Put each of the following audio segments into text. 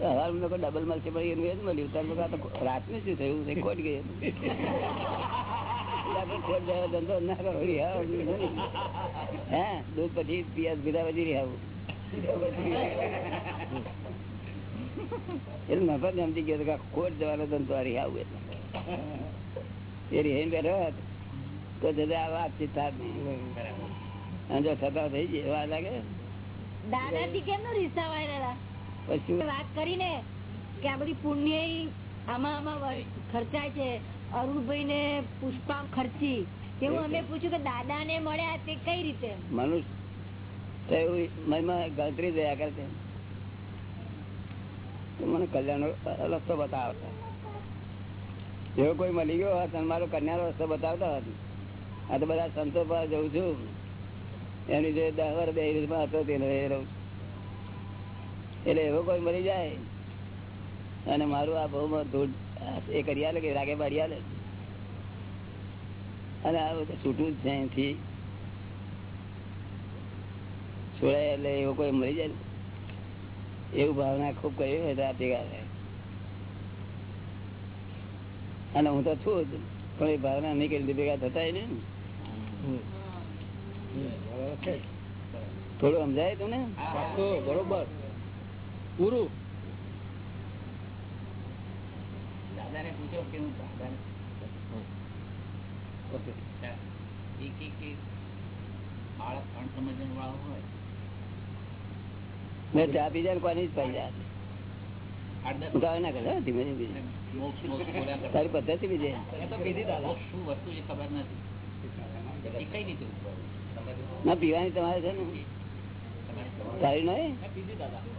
હવાર ડબલ મળશે પણ એનું એ જ મળ્યું. તાર લોકો આ તો રાતનું શું થયું? ખોટ ગયું ખોટ જવાનો ધંધો આ આવું એટલે. એ રિહાઈને બેઠો તો જરા આ વાતચીત થાત નહીં જો થતા થઈ જાય એવા લાગે. દાદાજી પછી વાત કરીને કે આ બધી પુણ્ય આમાં આમાં ખર્ચાય છે. અરુણભાઈ ને પુષ્પા ખર્ચી તેવું અમે પૂછ્યું કે દાદા ને મળ્યા તે કઈ રીતે? મનુષ્ય મનમાં ગણતરી દયા કરે મને કલ્યાણ રસ્તો બતાવતા એવો કોઈ મળી ગયો હોત મારો કન્યાનો રસ્તો બતાવતા હતો. આ તો બધા સંતો પાસે જઉં છું. એની જે દસ વર્ષ બે હતો તેનો રહું છું. એટલે એવો કોઈ મળી જાય. અને મારું આ બહુ ધૂળ એ કરી આલે કે રાગે બાળી આલે. અને આ બધું છૂટું જ છે અહીંથી. છોડાય એટલે એવો કોઈ મરી જાય. એવું ભાવના ખૂબ કરી હોય તો આ ભેગા અને હું તો છું જ પણ એ ભાવના નહીં કરી ભેગા થતા ને થોડું સમજાય તું ને બરોબર. પૂરું. દાદાને પૂછો કે હું દાદાને ઓકે. એક એક બાળક અણસમજણ વાળો હોય. મેં ચા પી ને કોની જ પાઈ જાય આઠ દસ. હું તો હવે ના કરે ધીમે ધીમે. પી જાય. મોક્ષ મોક્ષ બોલ્યા કરતા. તારી પદ્ધતિ બી છે. મોક્ષ શું વસ્તુ છે ખબર નથી. કઈ રીતે ના પીવાની તમારે છે ને. તારી નહીં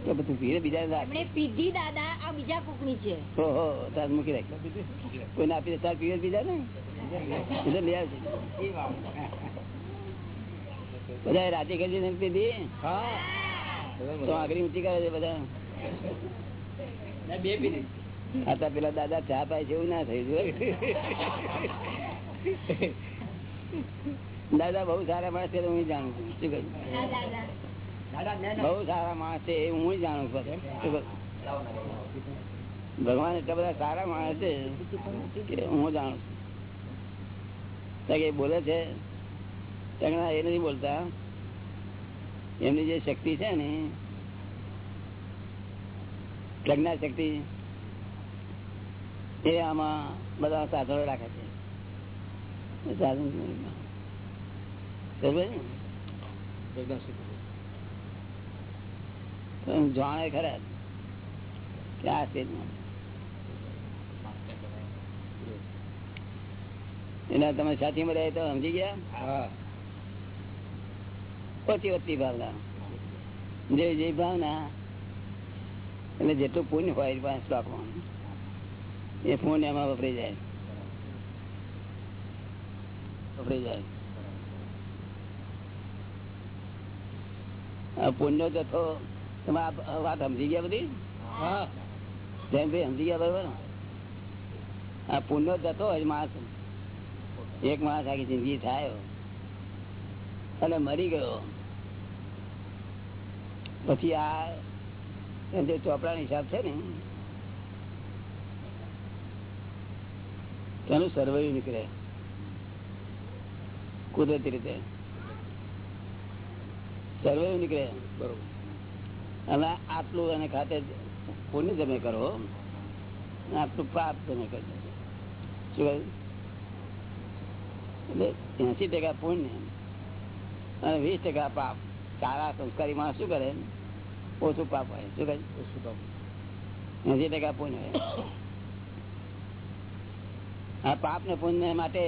તો બધું પીવે બીજા પીધી દાદા આ બીજા કોકની છે. ઓહો તાર મૂકી રાખ. કોઈને આપી તાર પીવે બીજા ને એટલે લઈ આવજે. બધા રાતે કરી ને પીધી? તો આગળ ઊંચી કરે છે બધા. બે પીધી આ પેલા દાદા ચા પાય છે એવું ના થયું જો. દાદા બહુ સારા માણસ છે હું જાણું છું. શું કહ્યું? બહુ સારા માણસ છે એ હું જાણું છું ભગવાન એટલા બધા સારા માણસ છે હું જાણું છું. એ બોલે છે એ નથી બોલતા. એમની જે શક્તિ છે ને પ્રજ્ઞા શક્તિ એ આમાં બધા સાધનો રાખે છે. સાધન પ્રજ્ઞા ને? જાણે ખરા કે આ સ્ટેજમાં એના તમે સાથી મળ્યા તો સમજી ગયા? ઓછી ઓછી ભાવના. જે જે ભાવના એટલે જેટલું પુણ્ય હોય પાંચ લાખમાં એ પુણ્ય એમાં વપરાઈ જાય. વપરાઈ જાય. આ પુણ્ય જથ્થો તમે આ વાત સમજી ગયા બધી? હા. જેમ ભાઈ સમજી ગયા બરોબર? આ પુણ્ય જતો હોય માણસ. એક માણસ આખી જિંદગી થાય. અને મરી ગયો. પછી આ જે ચોપડા હિસાબ છે ને તેનું સર્વૈવ નીકળે. કુદરતી રીતે. સર્વૈવ નીકળે. બરોબર. અને આટલું એને ખાતે પુણ્ય તમે કરો આટલું પાપ તમે કરો શું એટલે એસી ટકા પુણ્ય અને વીસ ટકા પાપ. સારા સંસ્કારી માણસ શું કરે ઓછું પાપ હોય શું કહે એસી ટકા પુણ્ય હોય આ પાપ ને પુણ્ય માટે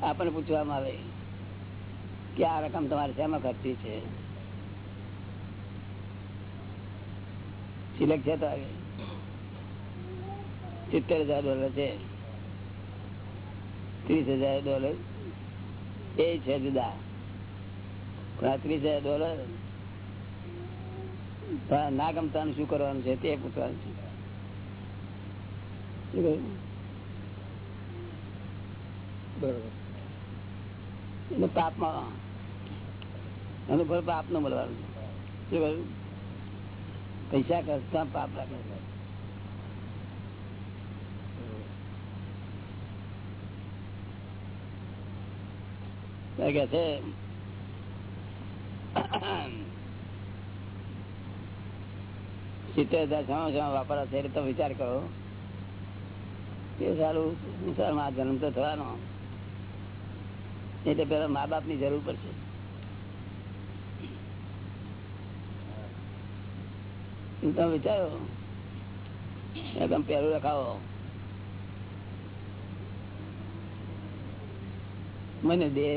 આપણને પૂછવામાં આવે કે આ રકમ તમારે શેમાં ખર્ચી છે. સિલેક્ટ છે તારે સિત્તેર હજાર ડોલર છે. ત્રીસ હજાર ડોલર એ છે જુદા. ત્રીસ હજાર ડોલર ના ગમતાનું શું કરવાનું છે તે પૂછવાનું છે? બરોબર. પાપમાં અનુભવ પાપનું મળવાનું શું કહ્યું? પૈસા કરતા, પાપ લાગે છે, સિત્તેર હજાર સમા સમા વાપરા છે તો વિચાર કરો. કે સારું, સંસારમાં જન્મ તો થવાનો. એટલે પેલા મા બાપની જરૂર પડશે. તમે વિચારો તમે પહેલું રખાવો મને દે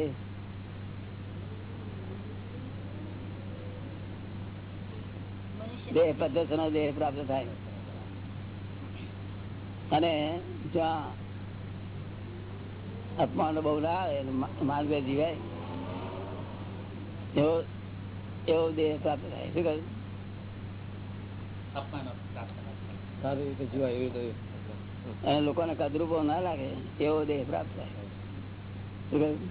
દેહ પદ્ધતિ નો દેહ પ્રાપ્ત થાય અને જ્યાં અપમાન બહુ ના આવે માનવે જીવાય એવો એવો દેહ પ્રાપ્ત થાય શું કહ્યું અપમાનો પ્રાપ્ત ન થાય. સારી રીતે જીવાય એવી રીતે અને લોકોને કદરૂપો ના લાગે એવો દેહ પ્રાપ્ત થાય. શું કહ્યું?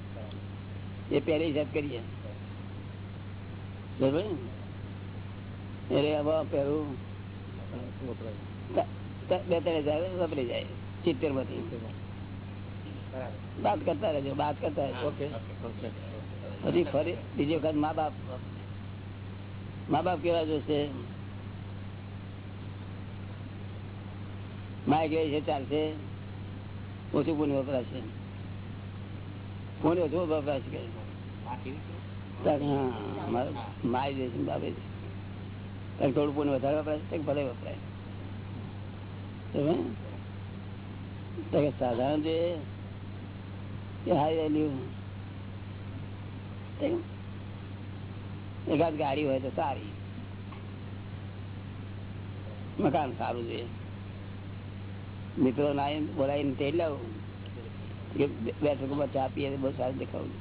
એ પહેલી હિસાબ કરીએ બરોબર? ને? એટલે હવે પહેલું વપરાય ત- ત- બે ત્રણ હજાર વપરાઈ જાય સિત્તેરમાંથી. બરાબર. બાદ કરતા રહેજો બાદ કરતા રહેજો. Okay okay. પછી ફરી બીજી વખત મા બાપ મા બાપ કેવા જોશે? માય કહે છે ચાલશે? ઓછું પુણ્ય વપરાશે? પુણ્ય ઓછું વપરાશે કે? માય દે છે બાપે છે. થોડું પુણ્ય વધારે વપરાય છે ભલે વપરાય? સાધારણ જે હાઈ વેલ્યુ એકાદ ગાડી હોય તો સારી. મકાન સારું છે. મિત્રો ના બોલાવીને તે લાવું બેઠકોમાં ચા પીએ બહુ સારું દેખાવું.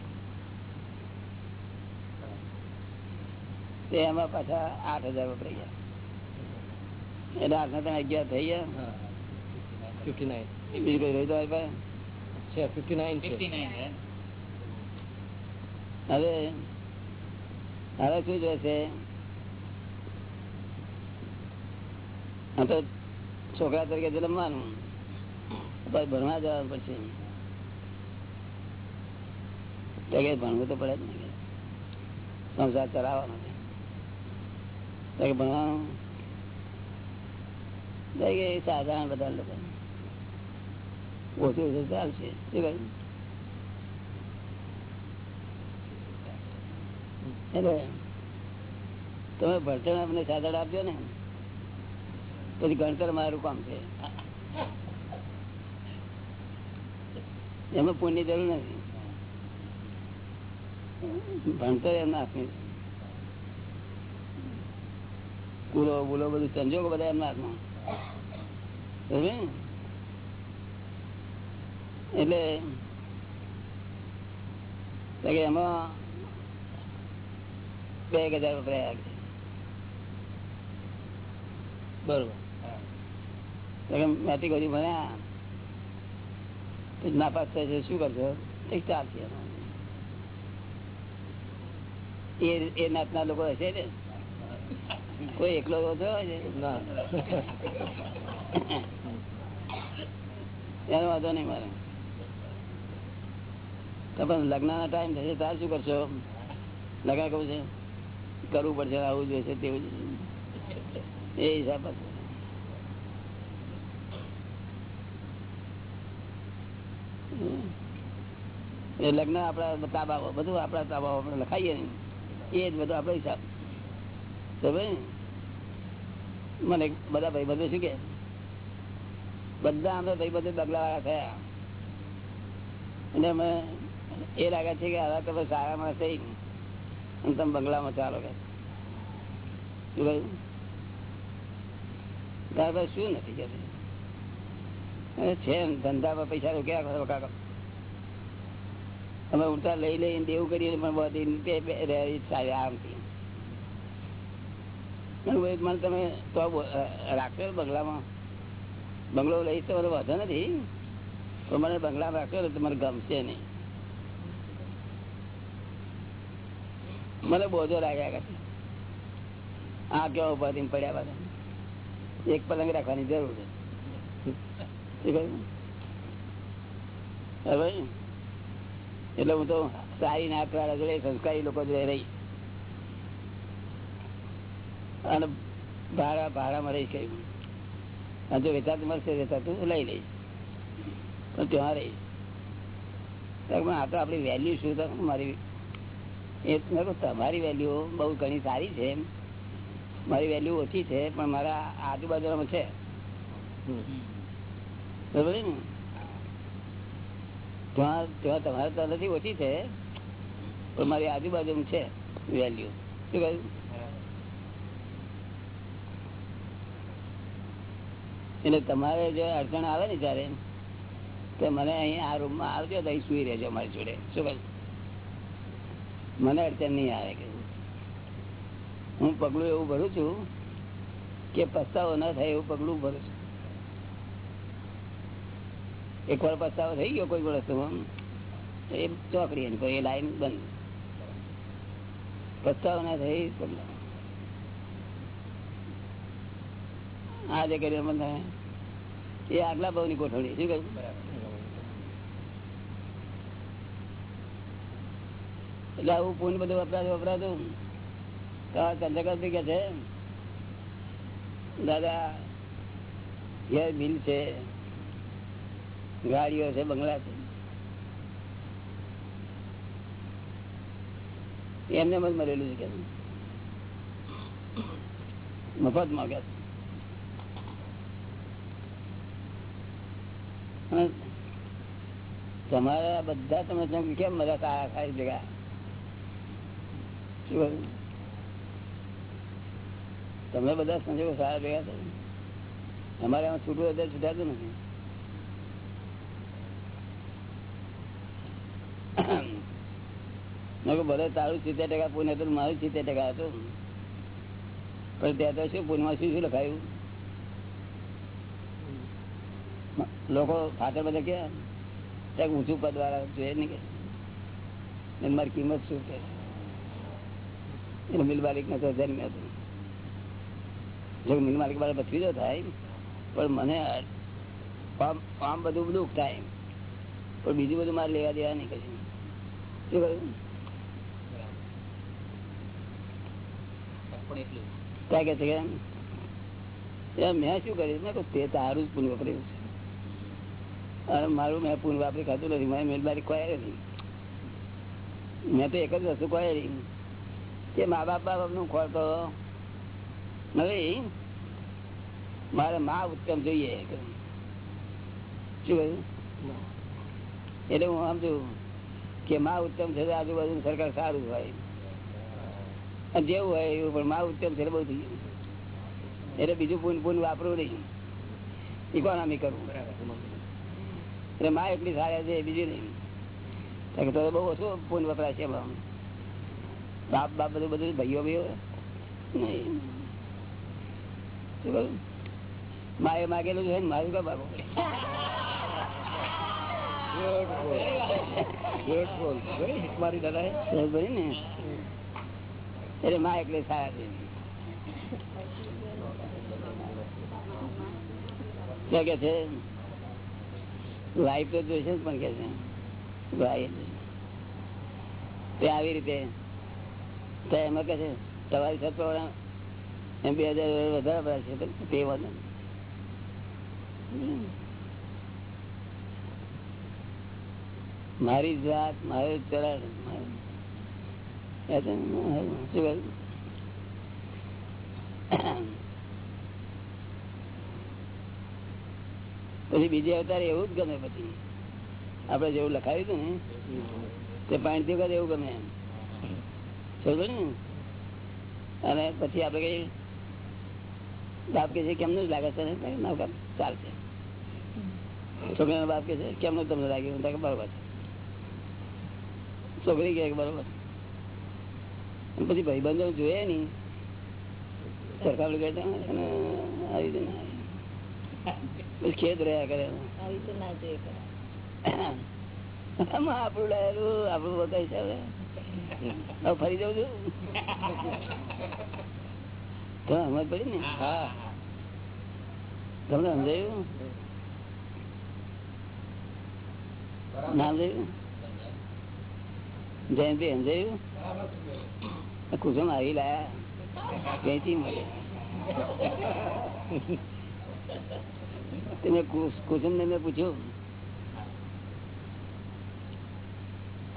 તે એમાં પાછા આઠ હજાર વપરાઈ ગયા. એટલે આઠ તમે અગિયાર થઈ ગયા. ફિફ્ટી નાઇન બીજું કઈ રહ્યું તમારી પાસે? છે ફિફ્ટી નાઇન છે. 59 હવે હવે શું જોશે? આ તો છોકરા તરીકે જન્મવાનું ભણવા જવાનું પડશે ભણવું તો પડે જ ને સંસાર ચલાવવાનો ભણવાનું. સાધારણ બધા લોકો. ઓછું ઓછું ચાલશે. શું એટલે તમે ભણતર અમને સાધન આપજો ને. પછી ગણતર મારું કામ છે. એમાં પુણ્ય જરૂર નથી. ભણતર એમને આપી. કુલો બુલો બધું, સંજોગો બધા એમના હાથમાં એટલે એમાં બે એક હજાર વપરાયા. બરોબર. મેટ્રિક હજી ભણ્યા. નાપાસ થાય છે શું કરશો? ચાલશે એ એ નાતના લોકો હશે ને? કોઈ એકલો ઓછો હોય એનો વાંધો નહીં મારે. તમે લગ્ન ના ટાઈમ થશે તાર શું કરશો? લગ્ન કહું છે? કરવું પડશે આવું જોઈશે તેવું એ હિસાબ હશે. એ લગ્ન આપડા તાબા બધું આપડા તાબા આપણે લખાઈએ એ જ બધું આપડે હિસાબ. તો ભાઈ, મને બધા ભાઈ બધું શું કે, બધા અમે ભાઈ બધું બગલા વાળા થયા. અને અમે એ લાગે છે કે હવે તમે સારા માણસ થઈ અને તમે બંગલામાં ચાલો કે. શું કહ્યું શું નથી કે છે? ધંધામાં પૈસા રોક્યા કાકા? અમે ઉડતા લઈ લઈને દેવું કરીએ પણ બધી અને મને તમે તો રાખ્યો બંગલામાં. બંગલો લઈશ તો મને વધો નથી. તો મને બંગલામાં રાખ્યો તો મને ગમશે નહીં. મને બોધો લાગ્યા કરે આ કેવા ઊભા પડ્યા બધા? એક પલંગ રાખવાની જરૂર છે? એટલે હું તો સારી ના જોડે સંસ્કારી લોકો જોડે રહી. અને ભાડા ભાડામાં રહીશ કહ્યું. જો વેચાતું મળશે વેચાતું લઈ લઈશ. પણ ત્યાં રહીશ. આ તો આપણી વેલ્યુ શું મારી એ તમારી વેલ્યુ બહુ ઘણી સારી છે મારી વેલ્યુ ઓછી છે, પણ મારા આજુબાજુમાં છે. તમારે તો નથી ઓછી છે, પણ મારી આજુબાજુ છે વેલ્યુ શું કહ્યું? એટલે તમારે જો અડચણ આવે ને ત્યારે તો મને અહીં આ રૂમમાં આવજો તો અહીં સુઈ રહેજો મારી જોડે. શું કહ્યું? મને અડચણ નહીં આવે કે હું પગલું એવું ભરું છું કે પસ્તાવો ન થાય એવું પગલું ભરું છું. એક વાર પસ્તાવો થઈ ગયો કોઈ વસ્તુમાં. એ ચોકડી એની એ લાઈન બંધ. પસ્તાવો ના થઈ પગલાં. આ જે કર્યું એ આગલા ભાવની ગોઠવણી, શું કહ્યું? એટલે આવું પૂન બધું વપરાતું વપરાતું. ચંદ્રકાંત કે છે? દાદા ઘેર બિલ છે. ગાડીઓ છે, બંગલા છે. એમને મત મરેલું છે કે મફતમાં કે તમારા બધા તમે કેમ સારા સારી ભેગા શું? તમે બધા સંજોગો સારા ભેગા થયા અમારે આમાં છૂટું એટલે છૂટાતું નથી મેં કહ્યું, તારું સિત્તેર ટકા હતું પણ ત્યાં તો શું પુણ્યમાં શું શું લખાયું? લોકો ખાતર બધા ક્યાં ત્યાં ઊંચું પદ વાળા જોઈએ ને કે. મારી કિંમત શું કે મિલ ને તો જો મિલ માલિક મારે ભત્રીજો થાય પણ મને આમ બધું દુઃખ થાય પણ બીજું બધું મારે લેવા દેવા નહીં કશું. શું કહ્યું? પણ એટલું ત્યાં કે છે મેં શું કર્યું? ને તે તારું જ પૂન વાપર્યું છે. અને મારું મેં પૂન વાપરી ખાતું નથી. મારી મેદબારી કોઈ નથી. મેં તો એક જ વસ્તુ કોઈ કે મા બાપ બાપનું ખોરતો નથી. મારે મા ઉત્તમ જોઈએ. શું કહ્યું? એટલે હું સમજુ કે મા ઉત્તમ છે તો આજુબાજુ સરકાર સારું હોય. જેવું હોય એવું પણ મા ઉત્તમ છે બહુ થઈ ગયું. એટલે બીજું પૂન પૂન વાપરવું નહીં. ઇકોનોમી કરવું. એટલે માં એટલી સારા છે બીજું નહીં. તો બહુ ઓછું પૂન વપરાશે એમાં બાપ બાપ બધું બધું ભાઈઓ ભાઈઓ. નહીં. માએ માગેલું છે ને મારું કા બાબો મારી દાદા ને એટલે માં એટલે સારા કે છે? વાઈફ તો જોઈશે પણ કે છે. તે આવી રીતે. તો એમાં કે છે, તમારી સત્વવાળા એમ બે હજાર વધારે ભરાય છે, તો વધુ. મારી જાત મારું ચરણ, મારું કહ્યું પછી બીજે અવતાર એવું જ ગમે પછી આપડે જેવું લખાયું હતું ને તે પાણી વખત એવું ગમે એમ સમજો ને અને પછી આપડે કઈ બાપ કે છે કેમનું જ લાગે છે ને? તો ના બાપ, ચાલશે છોકરાનો બાપ કે છે કેમનું તમને લાગ્યું તો કે બરોબર છે છોકરી કે બરોબર અને પછી ભાઈબંધો જોઈએ નઈ. સરકાર આવી રીતે ખેદ રહ્યા કરે. આપણું લાયેલું આપણું બતાવી છે ફરી જાઉં છું. તો સમજ પડી ને હા તમને સમજાયું? નામ જોયું જયંતિ સમજાયું? કુસુમ આવી લાયા ક્યાંથી મળે. તમે કુસુમ ને મેં પૂછ્યું.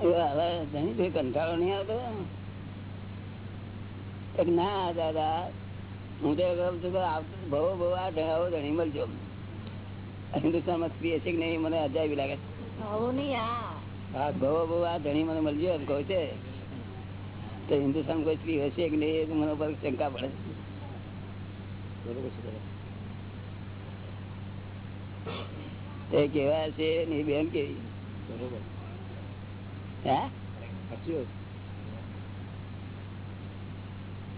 હવે કંટાળો નહીં આવતો? ના દાદા હું તો કહું છું કે ભવો ભવો આ ઢળાવો ધણી મળજો. હિન્દુસ્તાનમાં સ્ત્રી છે કે નહીં મને અજાયબી લાગે. ભવો ભવો આ ધણી મને મળજો એમ કહું છે. તો હિન્દુસ્તાન કોઈ સ્ત્રી હશે કે નહીં તો મને પર શંકા પડે એ કેવા છે ને બેન કેવી? બરોબર. હા? સાચી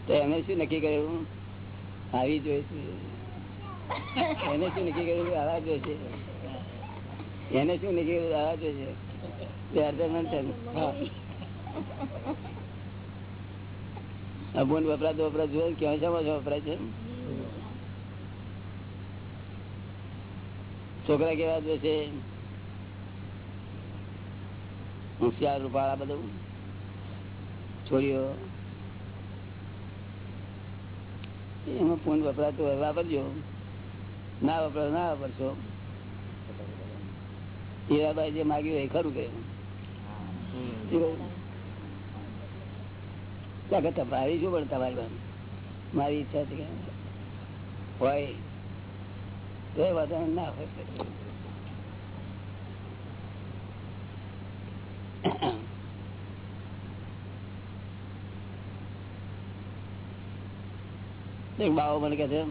તો એને શું નક્કી કર્યું? આવી જોઈશે એને શું નક્કી કર્યું આવા જોઈશે એને શું નક્કી કર્યું આવા જોઈશે બે અડધા મિનિટ તો હા જોયે ક્યાં શામાં વપરાય છે? છોકરા કેવા જોશે હોશિયાર રૂપાળા બધું? છોડીઓ એમાં ફોન વપરાતો હોય વાપરજો. ના વપરાતો ના વાપરશો. હીરાબાઈ જે માગ્યું એ ખરું કે? તમારી શું પણ તમારી પાસે મારી ઈચ્છા છે કે હોય તો એ વાંધો ના હોય एक बाबा मन कहते हैं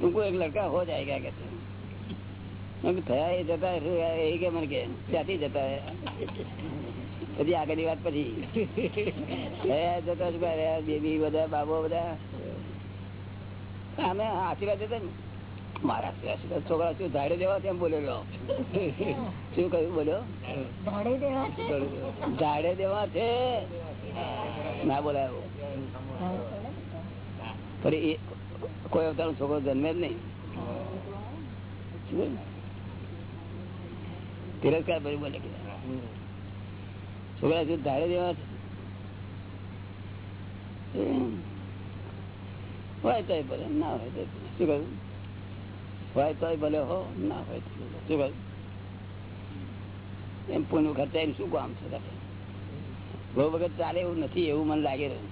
तुमको एक लड़का हो जाएगा कहते हैं મેં કીધું, થયા એ જતા શું એ કે પછી આગળની વાત પછી. જતા બેબી બધા બાબો બધા. અમે આશીર્વાદ હતા ને. મારા આશીર્વાદ છોકરા શું ધાડે દેવા તેમ બોલેલો? શું કહ્યું બોલ્યો ધાડે દેવા છે? ના બોલાયો. ફરી કોઈ અવતારનો છોકરો જન્મે જ નહીં? તિરસ્કાર ભરી બોલે છોકરા શું ધારે દેવા છે. હોય તો ભલે ના હોય તો શું કહ્યું? હોય તો ભલે હો ના હોય તો શું કહ્યું? એમ પૂનું ખર્ચાય શું કામ છે બહુ વખત ચાલે એવું નથી એવું મને લાગે રહ્યું?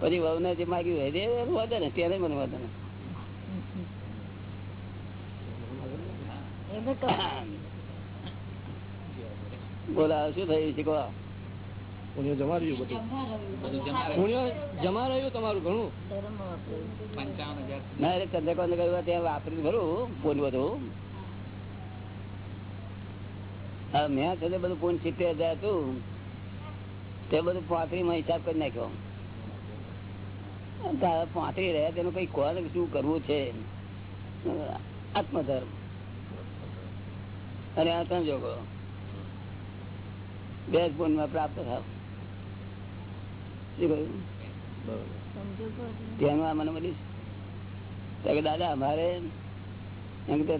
પછી વહુને જે માગ્યું હોય તે વધે ને ત્યારે મને વધે ને. બોલા શું થયું શીખો પુણ્ય જમા રહ્યું બધું. બધું જમા રહ્યું. પુણ્ય જમા રહ્યું તમારું ઘણું? ધર્મ વાપર્યું. પંચાવન હજાર. ના એટલે ચંદ્રકાંત કહ્યું ત્યાં વાપર્યું ખરું પૂન બધું. હા મેં છે તે બધું પૂન સિત્તેર હજાર હતું તે બધું પાંત્રી માં હિસાબ કરી નાખ્યો. તારા પાંત્રી રહ્યા તેનું કઈ કોલ શું કરવું છે? આત્મધર્મ. અને આ સંજોગો બે જ માં પ્રાપ્ત થાવ. ધ્યાનમાં મને મળીશ કે દાદા અમારે એમ કે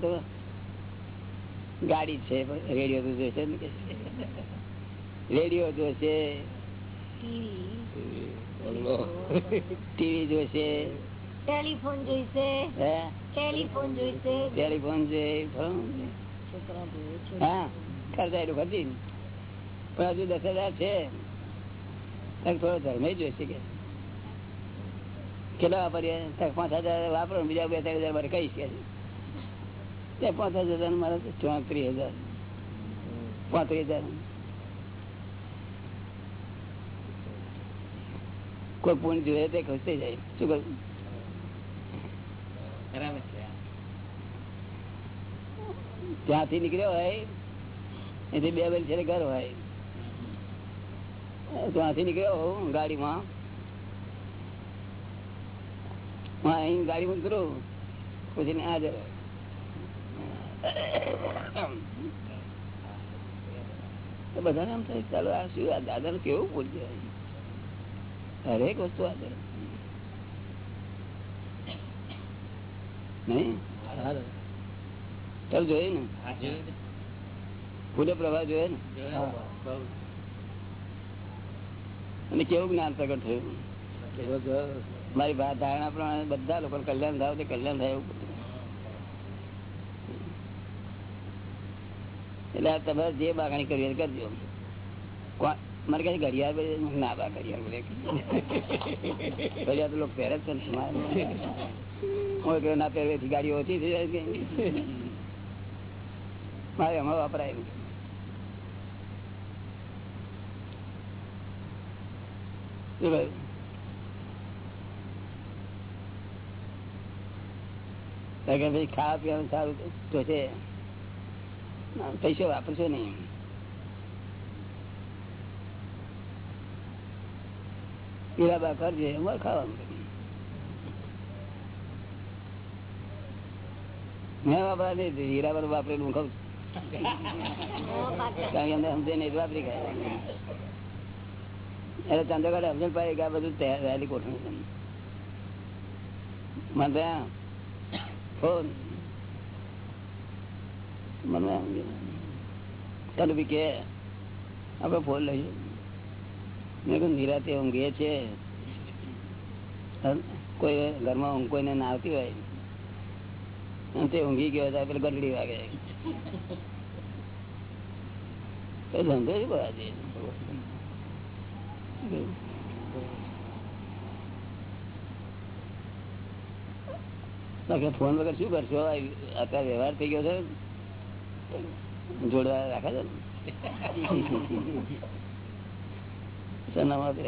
ગાડી છે રેડિયો તો જોઈશે ને રેડિયો જોશે. ટીવી, જોશે. જોઈશે ટેલિફોન જોઈશે. હે? ટેલિફોન જોઈશે. ટેલિફોન જોઈએ હા કરતા એટલું ખર્ચી પણ હજુ દસ હજાર છે થોડો ધર્મે જોઈશે કે. કેટલા વાપરીએ? પાંચ હજાર વાપરો બીજા બે ત્રણ હજાર મારે કહીશ કે. પાંચ હજાર મારે ચોત્રીસ હજાર. પાંત્રીસ હજાર. કોઈ પૂર્ણ જોઈએ તે ખુશ થઈ જાય. શું કરું બરાબર છે. ત્યાંથી નીકળ્યો હોય એથી બે બેન છે ઘર હોય. ત્યાંથી નીકળ્યો ગાડીમાં. અહીં ગાડીમાં ઉતરું પછી ને હાજર બધાને આમ થાય ચાલો આ શું આ દાદા કેવું બોલજે હરેક વસ્તુ આજે નહીં? ચાલ જોયું ને. ફૂલે પ્રવાહ જોયે ને? અને કેવું જ્ઞાન પ્રગટ થયું? મારી ધારણા પ્રમાણે બધા લોકો કલ્યાણ થાય તે કલ્યાણ થાય એવું એટલે તમારે જે બાગણી કરવી કરજો. મારે કઈ ઘડિયાળ ના બા ઘડિયાળ ઘડિયાળ તો લોકો પહેરે જ છે ને મારે ના પહેરવે ગાડી ગાડીઓ ઓછી થઈ જાય મારે એમાં વપરાય શું? કે ભાઈ ખાવા પીવાનું સારું તો છે પૈસો વાપરશો નહીં બા કરજે એમાં ખાવાનું મેં વાપરા નહીં હીરાબર વાપરેલું હું ખાઉં છું. કારણ કે અમને સમજે નહીં વાપરી ખાય એટલે ચંદ્રગઢ સમજણ ગયા બધું ફોન મને ચાલુ બી કે, આપડે ફોન લઈએ મેં નિરાતે ઊંઘીએ છે. કોઈ ઘરમાં ઊંઘ કોઈને ના આવતી હોય. તે ઊંઘી ગયો હતા પેલી ગરડી વાગે. ધંધો જ બધા ફોન વગર શું કરશો? અત્યારે વ્યવહાર થઈ ગયો છે. જોડવા રાખે છે ને? ત્રણ વાગે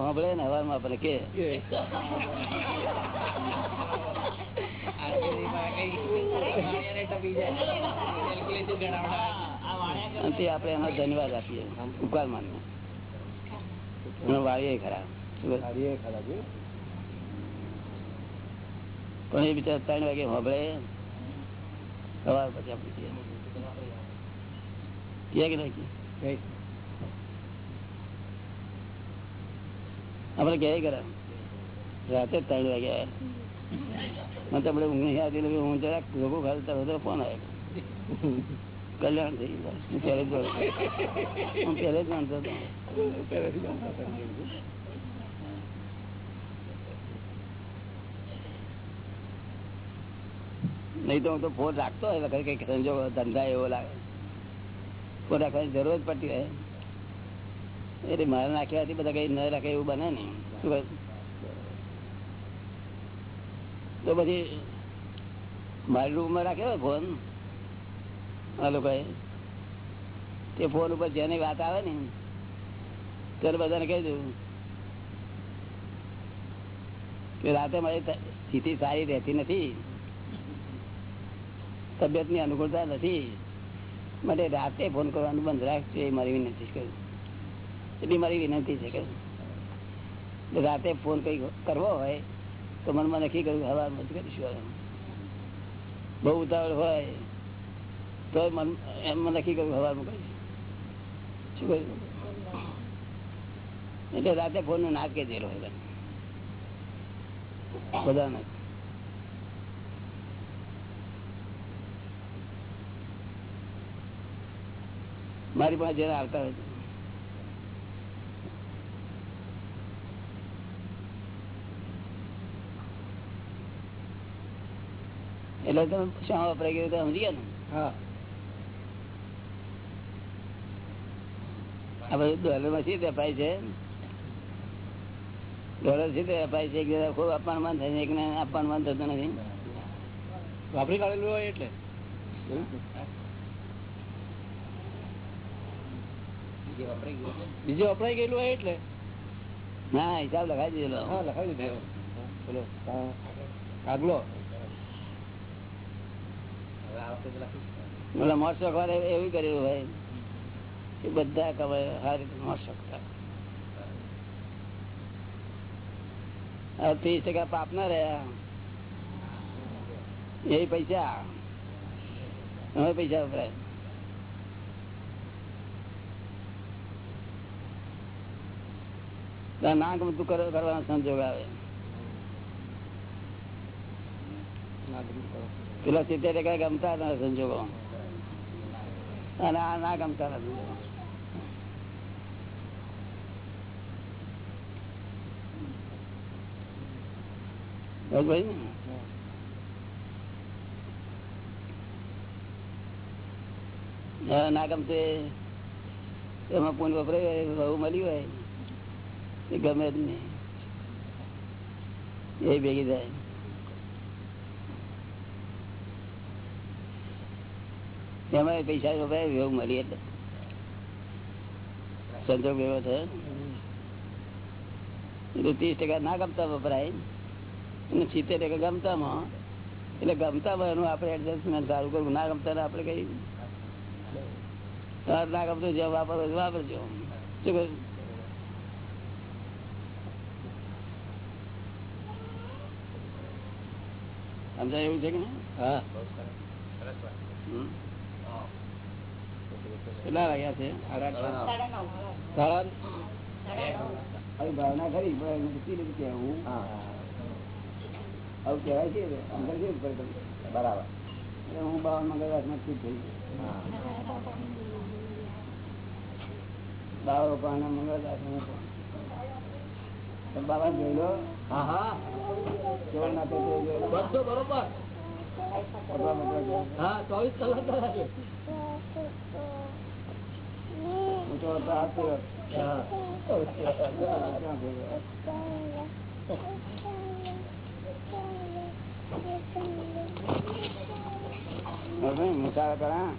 સાંભળે ને હવારમાં આપણે કે. ટપી જાય. કેલ્ક્યુલેશન ગણાવડા. આ વાણિયા અને તે આપણે એનો ધન્યવાદ આપીએ. ઉપકાર માનને વાળીએ ખરા. પણ એ બિચાર ત્રણ વાગે હોભળે. સવાર પછી આપણે. કહે કે? નહીં? આપણે કહે ખરા રાતે ત્રણ વાગે આવ્યા મને આપણે ઊંઘ નહીં આવતી હું જરાક લોકો ખાલી તરત ફોન આવ્યો. કલ્યાણ થઈ હું પહેલે જ હું પહેલે જ જાણતા હતા. નહીં તો હું તો ફોન રાખતો હોય વખત કઈ સંજોગ ધંધા એવો લાગે. ફોન રાખવાની જરૂર જ પડતી હોય. એટલે મારે નાખ્યાથી બધા કઈ ન રાખે એવું બને નહીં. શું? તો પછી મારી રૂમમાં રાખ્યો હોય ફોન? તે ફોન ઉપર જેની વાત આવે ને ત્યારે બધાને કહી દઉં. કે રાતે મારી સ્થિતિ સારી રહેતી નથી. તબિયતની અનુકૂળતા નથી. માટે રાતે ફોન કરવાનું બંધ રાખજો એ મારી વિનંતી છે. એટલી મારી વિનંતી છે કે રાતે ફોન કઈ કરવો હોય તો મનમાં નક્કી કર્યું હવા મત કરીશું. બહુ ઉતાવળ હોય તો એમાં નક્કી કર્યું હવામાં કરીશું શું કહ્યું એટલે રાતે ફોન નાખે દેલો બધાને. મારી પાસે જયારે આવતા હોય એટલે તમે શા વાપરાય ગયું? સમજી ગયા ને? હા. આ બધું ડોલરમાં શી અપાય છે? ડોલર શી અપાય છે? એક જરા ખૂબ અપમાનમાન થાય છે એકને અપમાનમાન થતું નથી. વાપરી કાઢેલું હોય એટલે. બીજે વપરાઈ ગયેલું હોય એટલે? ના હિસાબ લખાઈ દીધેલો. હા લખાવી દીધો. બોલો. કા- કાગલો હવે આ વખતે તો લખીશ. ઓલા મોટશોખ વાળા એવું કરેલું હોય. કે બધા કવાય હારી રીતે શકતા. ત્રીસ ટકા પાપ ના રહ્યા. એ પૈસા. હવે પૈસા વપરાય. ના ગમતું કરો કરવાનો સંજોગ આવે. પેલા સિત્તેર ટકા ગમતા સંજોગો અને આ ના ગમતા નથી બસ ભાઈ ને? ગમતે એમાં પૂન વપરાય બહુ મળ્યું હોય, એ ગમે જ નહીં. એ ભેગી થાય. એમાં પૈસા વપરાય એવું મળી એટલે. સંજોગ એવો થયો ત્રીસ ટકા ના ગમતા વપરાય. સિત્તેર ટકા ગમતામાં એટલે ગમતામાં એનું આપણે એડજસ્ટમેન્ટ સારું કરવું. ના ગમતા આપણે કઈ તાર ના ગમતો જે વાપરો વાપરજો. શું કહ્યું? સમજાય એવું છે કે હા. હમ. કેટલા વાગ્યા છે? સાડા ભાવના ખરી કહેવું હા. આવું કહેવાય છે અંદર કેવું કરે બરાબર. હું બાવન મંગળવારમાં ચૂપ થઈ ગયો. હા. બાવો પણ મંગળવાર હું બાબા જોઈ લો. હા હા. ચોર ના તો જોઈ લો. બધો બરોબર. પકડવા પકડવા જોઈ. હા ચોવીસ કલાક હું તો હાથ. હા. મુસાફર કરા.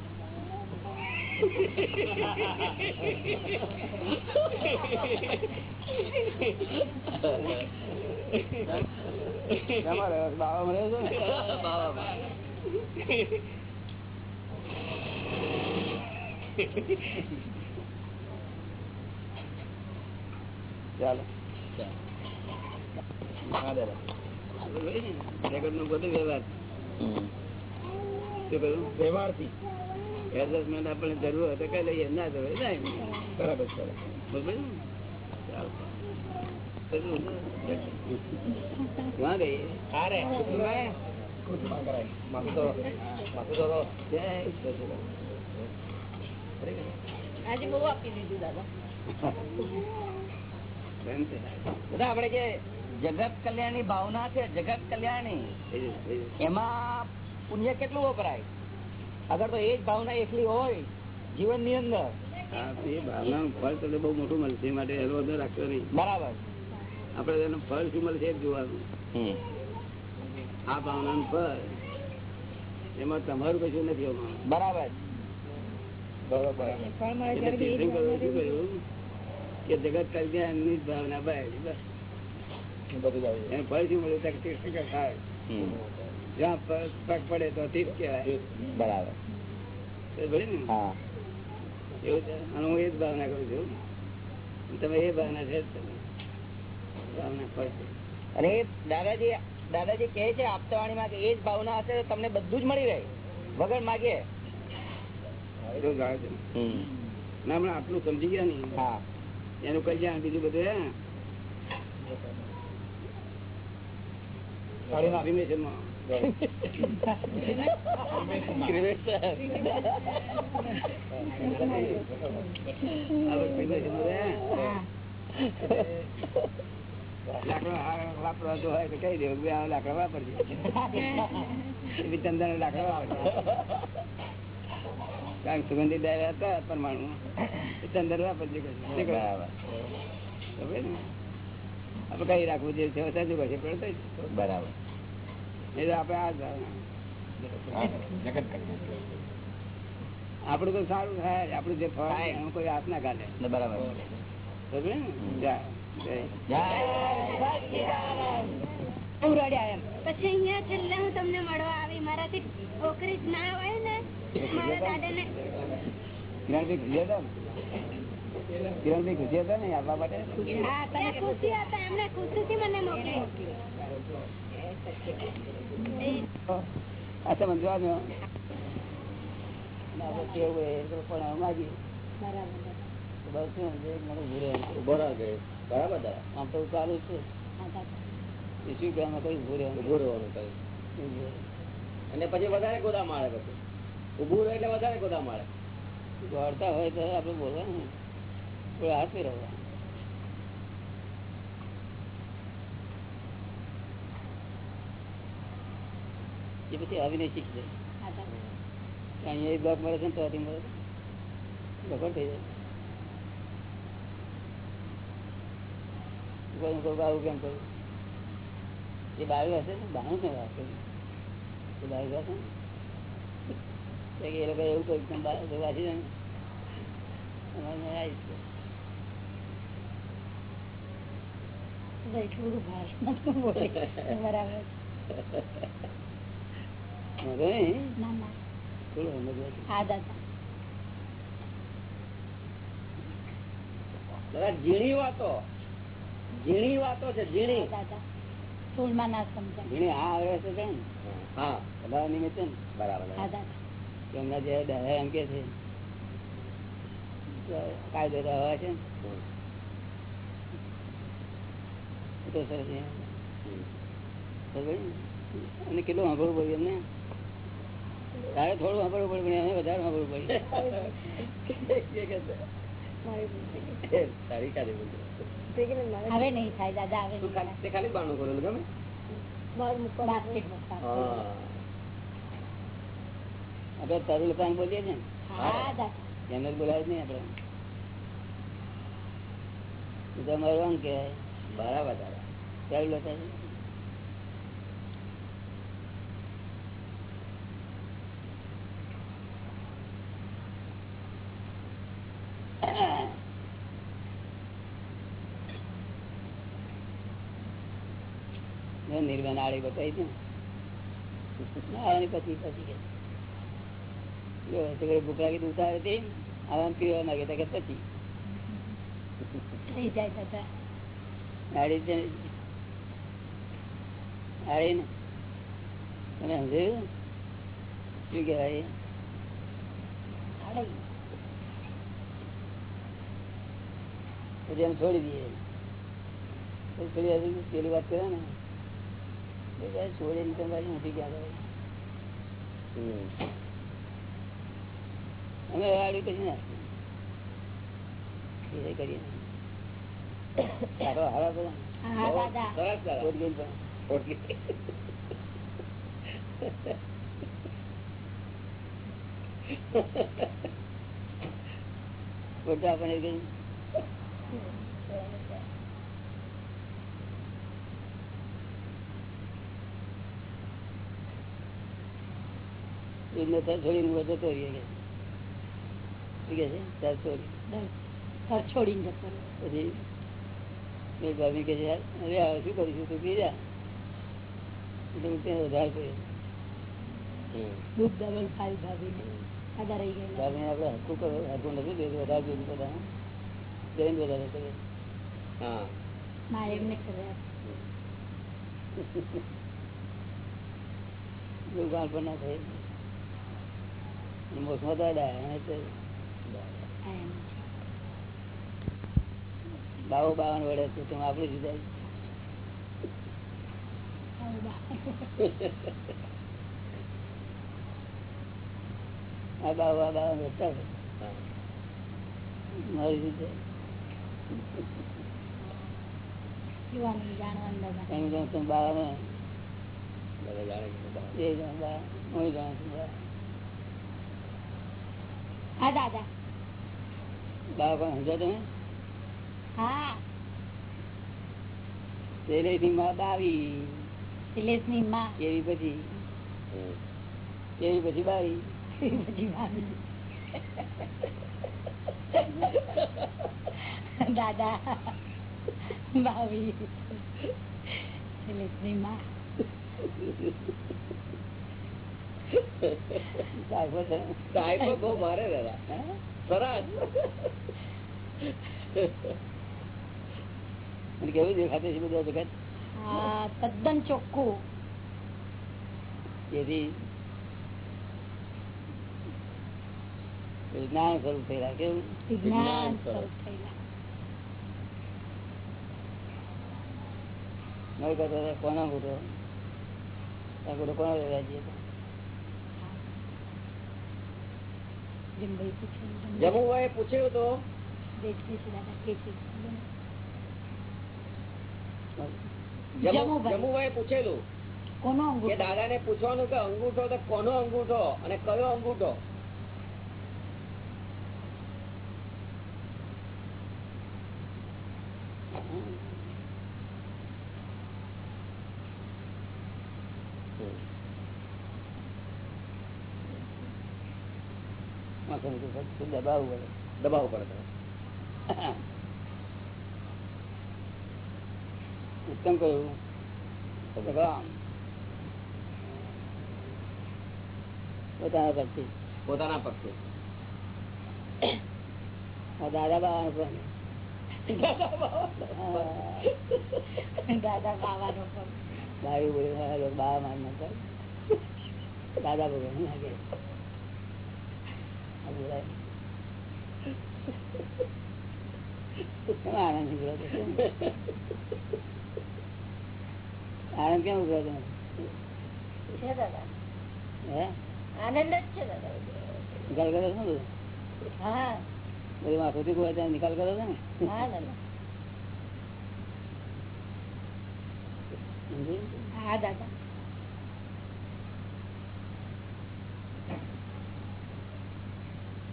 બાવામાં રહ્યો છો ને? ચાલો. જગત નો બધો વ્યવહાર. વ્યવહારથી. એડજસ્ટમેન્ટ આપણે જરૂર હોય તો કઈ લઈએ ના હોય ના બરાબર બધા ને? ચાલો. જગત કલ્યાણની ભાવના છે જગત કલ્યાણ. જશે. એમાં પુણ્ય કેટલું વપરાય? અગર તો એ જ ભાવના એકલી હોય જીવનની અંદર એ ભાવનાનું ફળ તમને બહુ મોટું મળશે માટે એનો વધુ રાખશો નહીં. બરાબર. આપણે એનું ફળ શું મળશે જ જોવાનું. આ ભાવનાનું ફળ એમાં તમારું કશું નથી બરાબર. બરોબર. કે જગત કલ્યાણની જ ભાવના બસ. એનું ફળ શું મળ્યું કે તીર્થંકર થાય જ્યાં પગ પગ પડે તો તીર્થ કહેવાય. બરાબર. તો ભલે ને. હા. એવું અને હું એ જ ભાવના કરું છું. તમે એ ભાવના છે ભાવના ફળ અને દાદાજી દાદાજી કહે છે આપતાવાણીમાં કે એ જ ભાવના હશે તો તમને બધું જ મળી રહે. વગર માગે. ના આટલું સમજી ગયા નઈ હા. એનું જાય બીજું બધું ક્રિમેશનમાં. આપણે લાકડો હોય તો કઈ દેવું આ લાકડા વાપરજે બી ચંદન લાકડા વાપરજે કારણ કે સુગંધિત ડાયરા હતા પરમાણુ ચંદન વાપરજે કહે છે. શું કહે? બરાબર ખબર ને? આપણે કઈ રાખવું જે છે સાચું કહે છે. બરાબર. નહીં તો આપણે આ આપણું તો સારું થાય આપણું જે ફળ થાય. કોઈ હાથ ના કાઢે. બરાબર. એમ. પછી અહીંયા છેલ્લે હું તમને મળવા આવી. મારાથી છોકરી જ ના હોય ને મારા દાદા ને હતા ને? ખુશી હતા ને આપવા માટે અચ્છા એ તો પણ માગી બરાબર આમ તો ચાલુ છે. અને પછી વધારે ગોદા માળે પછી. ઉભું રહે એટલે વધારે ગોદા માળે દોડતા હોય તો આપડે બોલવાનું. ને. થોડા હાથ ફેરવવા એ પછી આવીને શીખી જાય. અહીંયા બ્લોક મળે છે ને તો મળે બગડ થઈ જાય. કોઈ કોઈ કેમ કહ્યું એ બાયું હશે ને ને વાત એ બાયું હશે ને. એ લોકો એવું કહ્યું વાંચી જાય ને. અમારે આવીશ. કે. દાદા એટલું બધું ભાષણ તો બોલે બરાબર વાંધો નહીં ના ના થોડું સમજવા દે. હા દાદા દાદા ઝીણી વાતો ઝીણી વાતો છે ઝીણી હા દાદા સ્થૂળમાં ના સમજાય જેને આ આવે છે ને હા બધા નિમિત્તે ને બરાબર હા દાદા કે એમના જે દયા એમ કે છે તો કાયદો તો હવા છે ને અને કેટલું સાંભળવું પડ્યું એમને? તારે થોડું સાંભળવું પડ્યું પણ એને વધારે સાંભળવું કાઢી. હવે નહીં થાય દાદા હવે ખાલી- ગમે? બોલીએ છે ને? હા એને જ બોલાવે નહીં આપડે એ તો અમારું આમ કહેવાય. બરાબર દાદા તારું લખાણ નિર્માણ બતાવી આવવાની પછી પછી કે ભૂખ લાગી તો ઉતારે તે આવવાનું પીવા માંગે કે પછી આડી છે ને. તમે સમજાયું? શું કહેવાય? પછી એમ. છોડી દઈએ થોડી પેલી વાત કરે ને. છોડી ને તમારી ઉઠી ક્યાં જાય અમે આડી કરી નાખીએ. એ કરીએ. સારો હારા બધા સરસ સરસ ગઈ પણ ગઈ છોડીને વધતો છોડીને જતો પછી મેં ભાભી કે છે અરે શું કરીશું? તું પી જા એટલે હું ત્યાં વધારે કર્યો હમ. દૂધ ડબલ ફાઈ ભાભીને દાદા રહી ગયેલા ભાભીને આપણે હરખું કરો હરખું નથી દેતું વધારે દૂધ બધા જઈને વધારે કરીએ હા માં એમને કર્યા એવું ગાળ પણ ના થાય અને મોસમાં તો અડાય અને તો એમ. બાવો બાવન વડે છે તમે આપણે જુદા આવું બા. આ બાવો આ બાવન વધતા છે હા. મારી રીતે જોવાનું જાણવાનું દાદા કઈ જાણ તમે બાવા દાદા જાણે કે બધા. એ જાણ બા હું જાણ છું બા હા દાદા બાવા સમજો તમે હા પેલેથી માં બાવી શૈલેષની માં. એવી પછી એવી પછી બાવી પછી ભાભી દાદા ભાવી શૈલેષની માં. સાહેબ બહુ ભારે દાદા. સરસ કેવું દેખાતું છે બધા હા તદ્દન ચોખ્ખું તેથી વિજ્ઞાન સ્વરૂપ થયેલા કેવું વિજ્ઞાન સ્વરૂપ થયેલા કોના કરતો તો કોનો પૂછે જમુભાઈ પૂછ્યું તો જમુભાઈ. પૂછેલું કોનો અંગૂઠો? દાદા ને પૂછવાનું કે અંગૂઠો તો કોનો અંગૂઠો અને કયો અંગૂઠો? દબાવવું પડે. દબાવવું પડે ઉત્તમ કહ્યું? તો પોતાના પછી પોતાના પક્ષી. દાદા બાબા પણ દાદા બાબા માર નતા દાદા ભગવાન લાગે કેમ આનંદ નીકળ્યો કેમ? આનંદ કેમ ઊભો હે? આનંદ જ છે નિકાલ કર્યો છે ને હા. બધું માથું હોય ત્યાં નિકાલ કર્યો છે ને? હા દાદા. સમજ્યું? હા દાદા.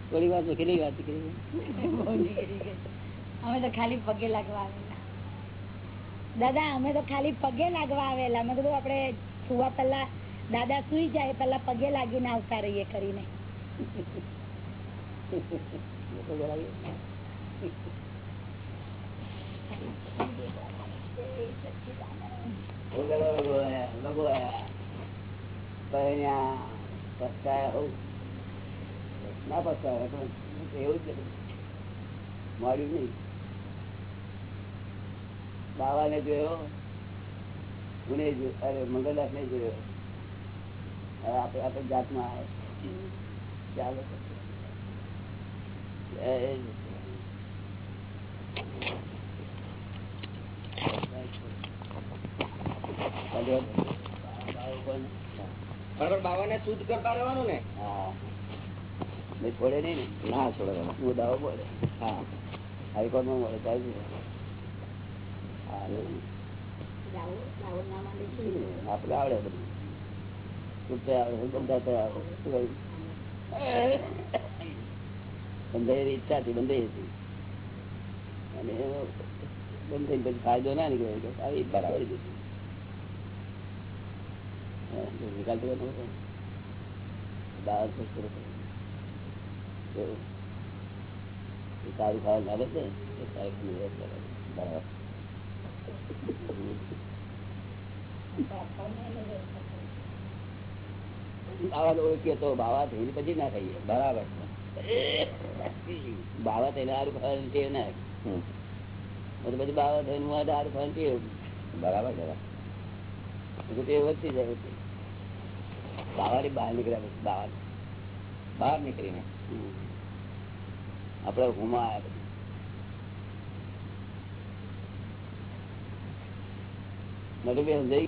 થોડી વાર કેટલી વાત કરી અમે તો ખાલી પગે લાગવા દાદા, અમે તો ખાલી પગે લાગવા આવેલા મેં કીધું આપડે સુવા પેલા દાદા સુઈ જાય પેલા પગે લાગીને આવતા રહીએ કરીને. ના પસ્તાયા પણ એવું જ. મળ્યું નહીં બાવાને જોયો ગુણે અરે મંગલદાસ ને જોયો. આપણે આપણે જાતમાં ચાલો. બરાબર બાવાને શુદ્ધ કરતા રહેવાનું ને? હા. છોડે નહીં ને? ના છોડે. હું દાવો બોલે. હા. હાઈકોર્ટમાં મળે ચાલુ આપડે આવડે બધું છૂટતે આવડે બંધાતે આવડે કહ્યું બંધાયેલી બંધાઈ હતી અને બંધાઈ પછી ફાયદો ના નીકળે એટલે આવી બરાબર દીધી હા, નિકાલ તો કરવો પડે. દાળ તો પૂરો કરવો. તો એ સારું ખાવા લાગે છે સારું. બરાબર બાવા ઓળખીએ તો બાવા થઈને પછી ના થઈએ બરાબર બાવા થઈને સારું ખાવાનું ટેવ ના. પછી બાવા થઈને હું સારું ખાવાનું ટેવ બરાબર છે. ટેવ વધતી જાય બાવાની બહાર નીકળ્યા પછી બાવા બહાર નીકળીને. આપડે હુમા આવ્યા નટુભાઈ સમજાઈ?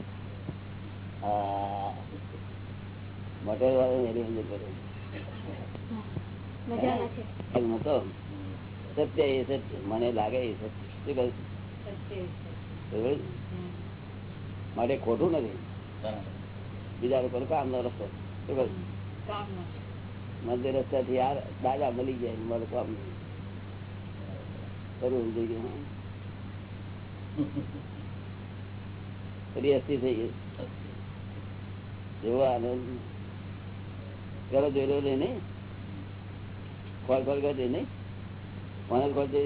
વાળો એની સમજ હતો. સત્ય એ સત્ય મને લાગે એ સત્ય શું માટે ખોટું નથી. બીજા લોકો કામ નો રસ્તો. શું કહ્યું? મધ્ય રસ્તાથી યાર દાદા મળી જાય મારું કામ. કરવું જોઈએ. ફરી થઈ ગઈ. એવો આનંદ. પેલો જોયેલો નહીં. ને ખોલ ખોલ કરજે નઈ ફોન ખોલ જે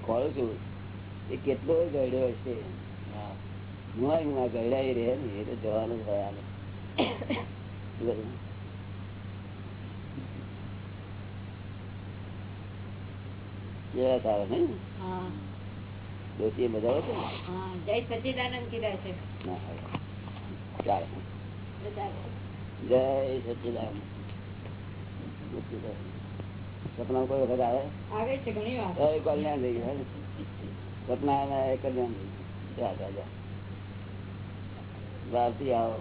ખોલું છું એ કેટલો ગયડ્યો હશે. મુઆ મુઆ ગયડા રહે ને એ તો જવાનું જ હોય આને શું કહ્યું? જય તારે નહીં હા દોસ્તી મજા આવે છે ને? હા જય સચિદાનંદ કીધા છે ના આવે. ચાલો બધા જય સચિદાન સચિદાન સપના કોઈ વખત આવે આવે છે ઘણી વાર તો એ કલ્યાણ થઈ ગયું હે. સપના આવ્યા એ કલ્યાણ થઈ ગયું જા, જા, જા. બહારથી આવો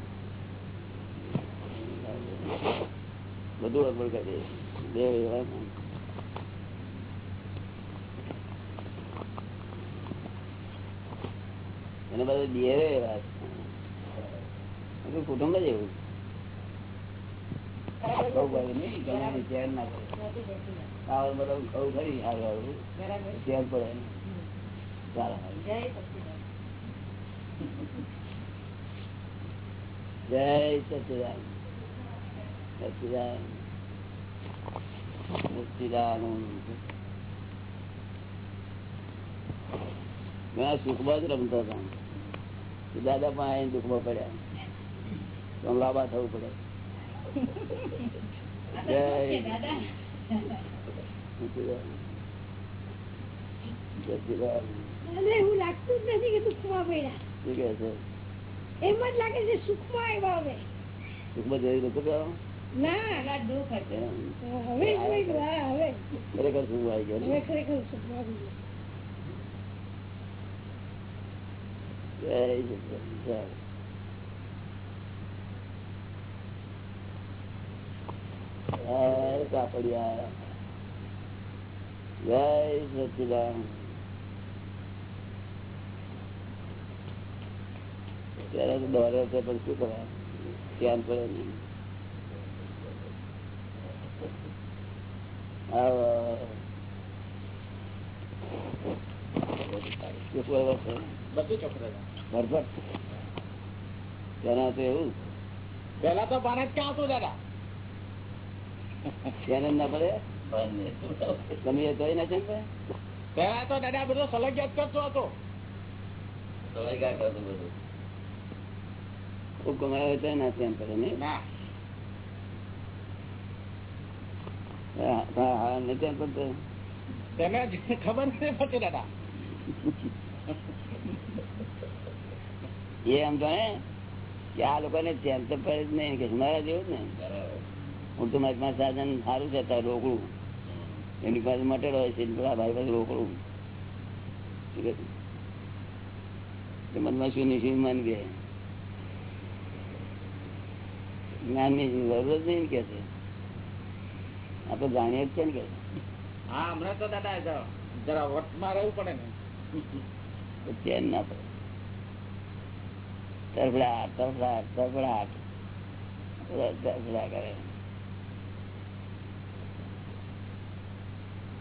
બધું અગવડ કરી દે દેવ એવા ને. એને બધું દિયરે એવા છે. બધું કુટુંબ જ એવું બહુ બધું નહીં ગમે ચેર ના પડે આવું બધું ખાવું ખરી સારું બધું બરાબર ચેર પડે. ને. ચાલો. જય સચિદાન સચિદાન મેં સુખમાં જ રમતા હતો. દાદા પણ આવીને દુઃખમાં પડ્યા. તો લાંબા થવું પડે. એવું લાગતું જ નથી કે દુઃખમાં પડ્યા. એમ જ લાગે છે સુખમાં આવ્યા હવે સુખમાં જઈ દુઃખ ખરેખર સુખ આવી ગયો ખરેખર સુખમાં આવી ગયું. જય સચિદાન જય જય જય સચિદાન ત્યારે તો દોરે છે પણ શું કરે ધ્યાન પડે નહીં? બધું ચોખ્ખું તો એવું. પેલા તો પાને જ ક્યાં હતું દાદા? જ ના પડે તમે એ ના પેલા તો દાદા બધો સલગ્યાત કરતો હતો. ખૂબ કમાયો તો ના ધ્યાન પડે નહીં? ના. હા નહીં ધ્યાન પડતું તેને ખબર નથી પડતી દાદા. એ એમ જાણે કે આ લોકોને ધ્યાન તો પડે જ નહીં કે મારા જેવું જ ને હું તો મારી પાસે સાધન સારું છે તારું રોકડું. એની પાસે મટેલો હોય છે પેલા ભાઈ પાસે રોકડું. મનમાં શું નિશ્ચિત માની દે જ્ઞાનની જરૂર જ નહીં કે છે. આ તો જાણીએ જ છે ને કે હા હમણાં તો દાદા જરા જરા વટમાં રહેવું પડે ને. ચેન ના પડે. તરફડાટ તરફડાટ તરફડાટ તરફડા કરે.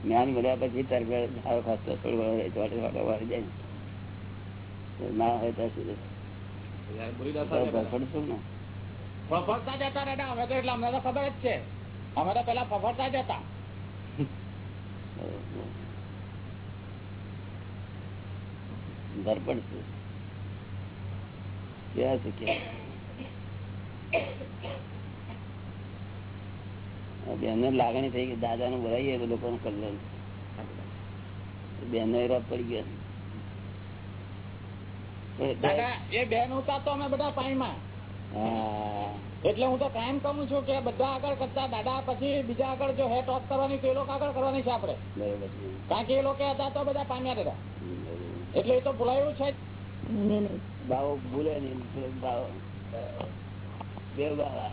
જ્ઞાન મળ્યા પછી તરફડ સારો ખાસ થોડું વાટે વાળી જાય. ના હોય ત્યાં સુધી. ફફડતા જતા દાદા અમે તો એટલે અમને તો ખબર જ છે. અમે તો પેલા ફફડતા જતા ધરપડ છે કે બેન લાગણી થઈ ગઈ દાદા નું ભરાઈ તો લોકો નું કલ્યાણ બેન નો પડી ગયો. દાદા એ બેન ઉતા તો અમે બધા પાણીમાં એટલે હું તો કાયમ કહું છું કે બધા આગળ કરતા દાદા પછી બીજા આગળ જો હેટ ઓફ કરવાની તો એ લોકો આગળ કરવાની છે કારણ કે એ લોકો હતા તો બધા પામ્યા દાદા એટલે એ તો ભૂલાયું છે જ. બાવો ભૂલે નહીં બાવો બે બાવા